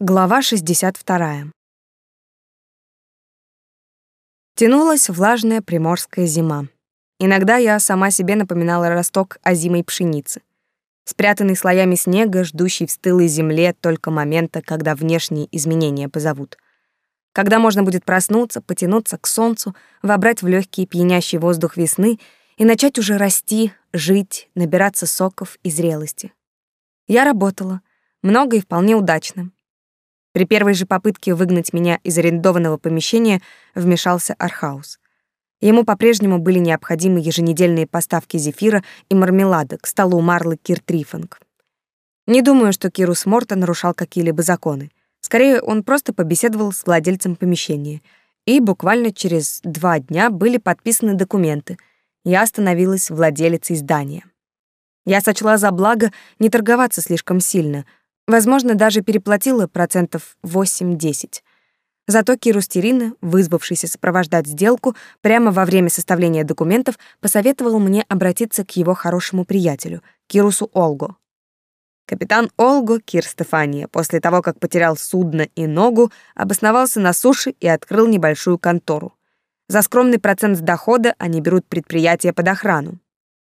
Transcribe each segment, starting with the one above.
Глава 62. Тянулась влажная приморская зима. Иногда я сама себе напоминала росток озимой пшеницы, спрятанный слоями снега, ждущий в стылой земле только момента, когда внешние изменения позовут. Когда можно будет проснуться, потянуться к солнцу, вобрать в легкий пьянящий воздух весны и начать уже расти, жить, набираться соков и зрелости. Я работала, много и вполне удачно, при первой же попытке выгнать меня из арендованного помещения вмешался Архаус. Ему по-прежнему были необходимы еженедельные поставки зефира и мармелада к столу Марлы Кир Трифанг. Не думаю, что Кирус Морта нарушал какие-либо законы. Скорее, он просто побеседовал с владельцем помещения. И буквально через два дня были подписаны документы. Я становилась владелицей здания. Я сочла за благо не торговаться слишком сильно — Возможно, даже переплатила процентов 8-10. Зато Кирус Терина, вызвавшийся сопровождать сделку, прямо во время составления документов посоветовал мне обратиться к его хорошему приятелю, Кирусу Олго. Капитан Олго, Кир Стефания, после того, как потерял судно и ногу, обосновался на суше и открыл небольшую контору. За скромный процент дохода они берут предприятие под охрану.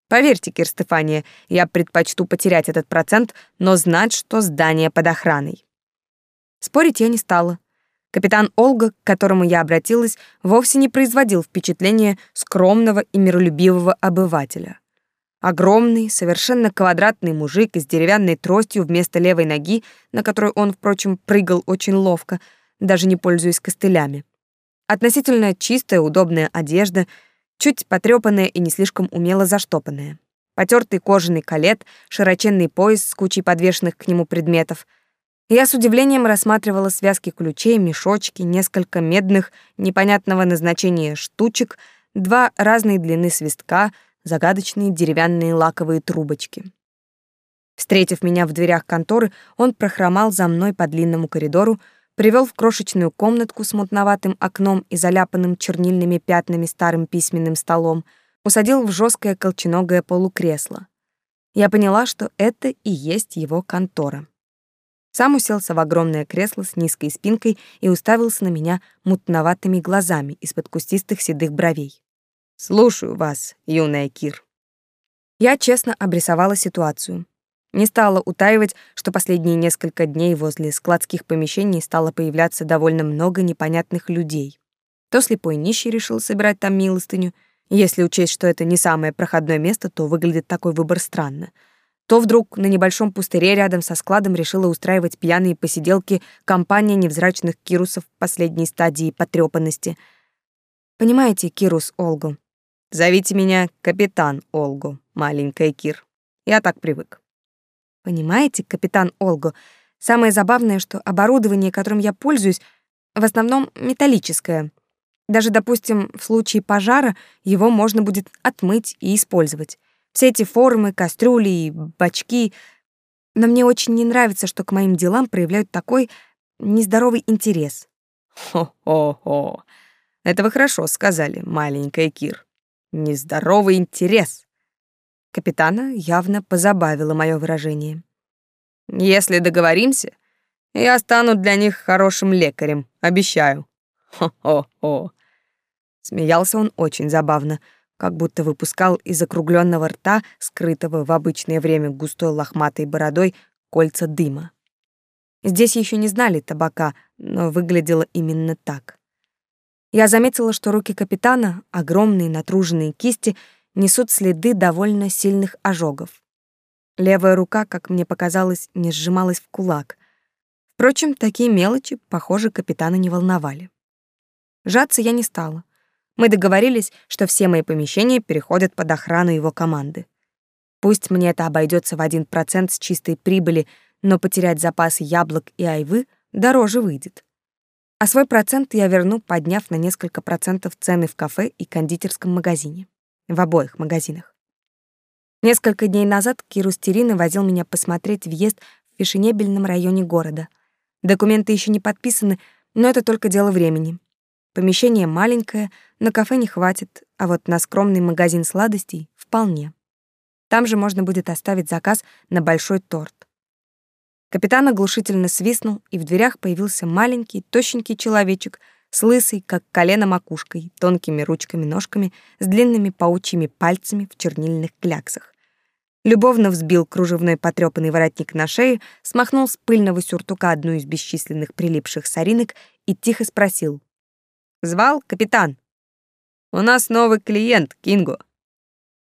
Поверьте, Кир Стефания, я предпочту потерять этот процент, но знать, что здание под охраной. Спорить я не стала. Капитан Олга, к которому я обратилась, вовсе не производил впечатления скромного и миролюбивого обывателя. Огромный, совершенно квадратный мужик с деревянной тростью вместо левой ноги, на которой он, впрочем, прыгал очень ловко, даже не пользуясь костылями. Относительно чистая, удобная одежда — чуть потрёпанная и не слишком умело заштопанная. Потертый кожаный калет, широченный пояс с кучей подвешенных к нему предметов. Я с удивлением рассматривала связки ключей, мешочки, несколько медных, непонятного назначения штучек, два разной длины свистка, загадочные деревянные лаковые трубочки. Встретив меня в дверях конторы, он прохромал за мной по длинному коридору, привел в крошечную комнатку с мутноватым окном и заляпанным чернильными пятнами старым письменным столом, усадил в жесткое колченогое полукресло. Я поняла, что это и есть его контора. Сам уселся в огромное кресло с низкой спинкой и уставился на меня мутноватыми глазами из-под кустистых седых бровей. «Слушаю вас, юная Кир». Я честно обрисовала ситуацию. Не стала утаивать, что последние несколько дней возле складских помещений стало появляться довольно много непонятных людей. То слепой нищий решил собирать там милостыню. Если учесть, что это не самое проходное место, то выглядит такой выбор странно. То вдруг на небольшом пустыре рядом со складом решила устраивать пьяные посиделки компания невзрачных кирусов последней стадии потрёпанности. Понимаете, Кирус Олгу? Зовите меня капитан Олгу, маленькая Кир. Я так привык. Понимаете, капитан Олго, самое забавное, что оборудование, которым я пользуюсь, в основном металлическое. Даже, допустим, в случае пожара его можно будет отмыть и использовать. Все эти формы, кастрюли и бачки. Но мне очень не нравится, что к моим делам проявляют такой нездоровый интерес. Хо-хо-хо. Это вы хорошо сказали, маленькая Кир. Нездоровый интерес. Капитана явно позабавило мое выражение. «Если договоримся, я стану для них хорошим лекарем, обещаю». «Хо-хо-хо». Смеялся он очень забавно, как будто выпускал из округленного рта, скрытого в обычное время густой лохматой бородой, кольца дыма. Здесь еще не знали табака, но выглядело именно так. Я заметила, что руки капитана, огромные натруженные кисти, несут следы довольно сильных ожогов. Левая рука, как мне показалось, не сжималась в кулак. Впрочем, такие мелочи, похоже, капитана не волновали. Жаться я не стала. Мы договорились, что все мои помещения переходят под охрану его команды. Пусть мне это обойдется в один процент с чистой прибыли, но потерять запасы яблок и айвы дороже выйдет. А свой процент я верну, подняв на несколько процентов цены в кафе и кондитерском магазине в обоих магазинах. Несколько дней назад Кирус Терина возил меня посмотреть въезд в фешенебельном районе города. Документы еще не подписаны, но это только дело времени. Помещение маленькое, на кафе не хватит, а вот на скромный магазин сладостей — вполне. Там же можно будет оставить заказ на большой торт. Капитан оглушительно свистнул, и в дверях появился маленький, тощенький человечек с лысой, как колено макушкой, тонкими ручками-ножками, с длинными паучьими пальцами в чернильных кляксах. Любовно взбил кружевной потрёпанный воротник на шее, смахнул с пыльного сюртука одну из бесчисленных прилипших соринок и тихо спросил. «Звал капитан?» «У нас новый клиент, Кинго».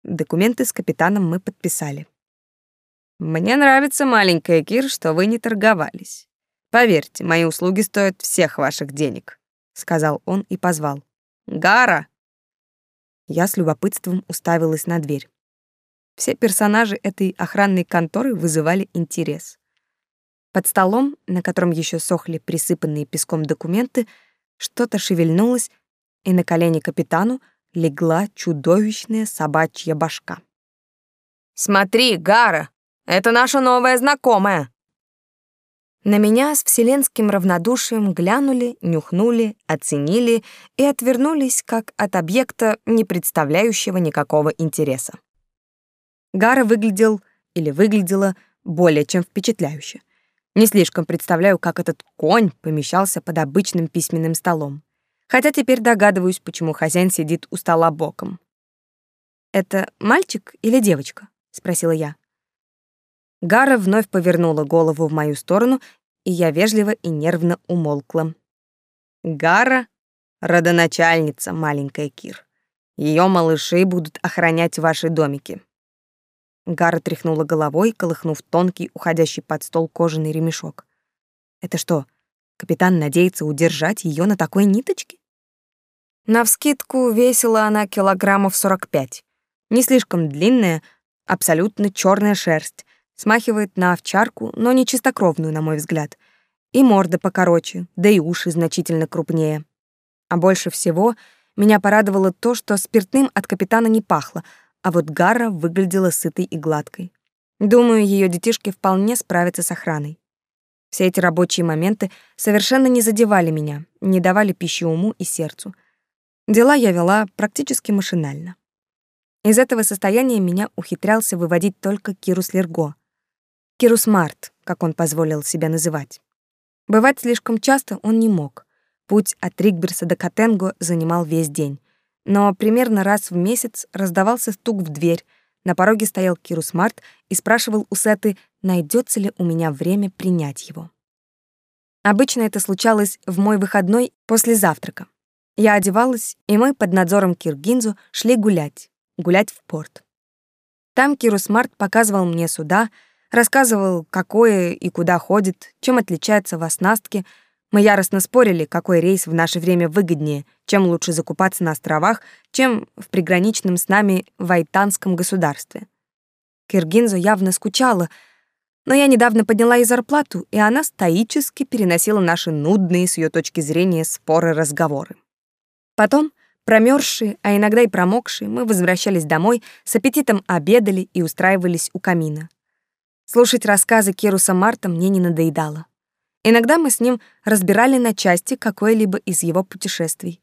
Документы с капитаном мы подписали. Мне нравится, маленькая Кир, что вы не торговались. Поверьте, мои услуги стоят всех ваших денег, сказал он и позвал. Гара. Я с любопытством уставилась на дверь. Все персонажи этой охранной конторы вызывали интерес. Под столом, на котором еще сохли присыпанные песком документы, что-то шевельнулось, и на колени капитану легла чудовищная собачья башка. «Смотри, Гара!» Это наша новая знакомая». На меня с вселенским равнодушием глянули, нюхнули, оценили и отвернулись, как от объекта, не представляющего никакого интереса. Гара выглядел или выглядела более чем впечатляюще. Не слишком представляю, как этот конь помещался под обычным письменным столом. Хотя теперь догадываюсь, почему хозяин сидит у стола боком. «Это мальчик или девочка?» — спросила я. Гара вновь повернула голову в мою сторону, и я вежливо и нервно умолкла. Гара — родоначальница, маленькая Кир. Ее малыши будут охранять ваши домики. Гара тряхнула головой, колыхнув тонкий, уходящий под стол кожаный ремешок. Это что, капитан надеется удержать ее на такой ниточке? Навскидку весила она килограммов сорок пять. Не слишком длинная, абсолютно черная шерсть, Смахивает на овчарку, но не чистокровную, на мой взгляд. И морда покороче, да и уши значительно крупнее. А больше всего меня порадовало то, что спиртным от капитана не пахло, а вот Гара выглядела сытой и гладкой. Думаю, ее детишки вполне справятся с охраной. Все эти рабочие моменты совершенно не задевали меня, не давали пищи уму и сердцу. Дела я вела практически машинально. Из этого состояния меня ухитрялся выводить только Кирус Лерго. Кирус Март, как он позволил себя называть. Бывать слишком часто он не мог. Путь от Ригберса до Катенго занимал весь день. Но примерно раз в месяц раздавался стук в дверь, на пороге стоял Кирус Март и спрашивал у Сеты, найдется ли у меня время принять его. Обычно это случалось в мой выходной после завтрака. Я одевалась, и мы под надзором Киргинзу шли гулять, гулять в порт. Там Кирус Март показывал мне суда, рассказывал, какое и куда ходит, чем отличается в оснастке. Мы яростно спорили, какой рейс в наше время выгоднее, чем лучше закупаться на островах, чем в приграничном с нами Вайтанском государстве. Киргинзу явно скучала, но я недавно подняла ей зарплату, и она стоически переносила наши нудные с ее точки зрения споры-разговоры. Потом, промерзшие, а иногда и промокшие, мы возвращались домой, с аппетитом обедали и устраивались у камина. Слушать рассказы Кируса Марта мне не надоедало. Иногда мы с ним разбирали на части какое-либо из его путешествий.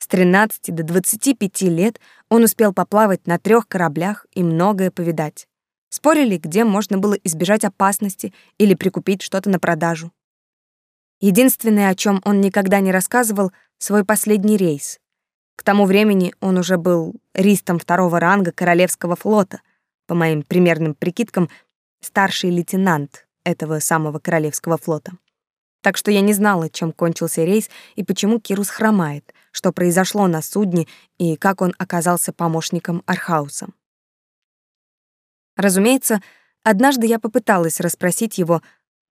С 13 до 25 лет он успел поплавать на трех кораблях и многое повидать. Спорили, где можно было избежать опасности или прикупить что-то на продажу. Единственное, о чем он никогда не рассказывал, свой последний рейс. К тому времени он уже был ристом второго ранга Королевского флота. По моим примерным прикидкам, старший лейтенант этого самого Королевского флота. Так что я не знала, чем кончился рейс и почему Кирус хромает, что произошло на судне и как он оказался помощником Архауса. Разумеется, однажды я попыталась расспросить его,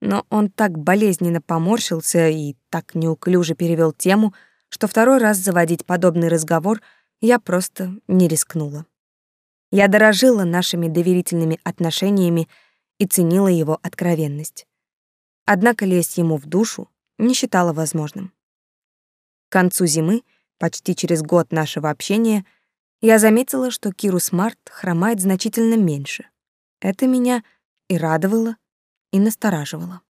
но он так болезненно поморщился и так неуклюже перевел тему, что второй раз заводить подобный разговор я просто не рискнула. Я дорожила нашими доверительными отношениями и ценила его откровенность. Однако лезть ему в душу не считала возможным. К концу зимы, почти через год нашего общения, я заметила, что Киру Смарт хромает значительно меньше. Это меня и радовало, и настораживало.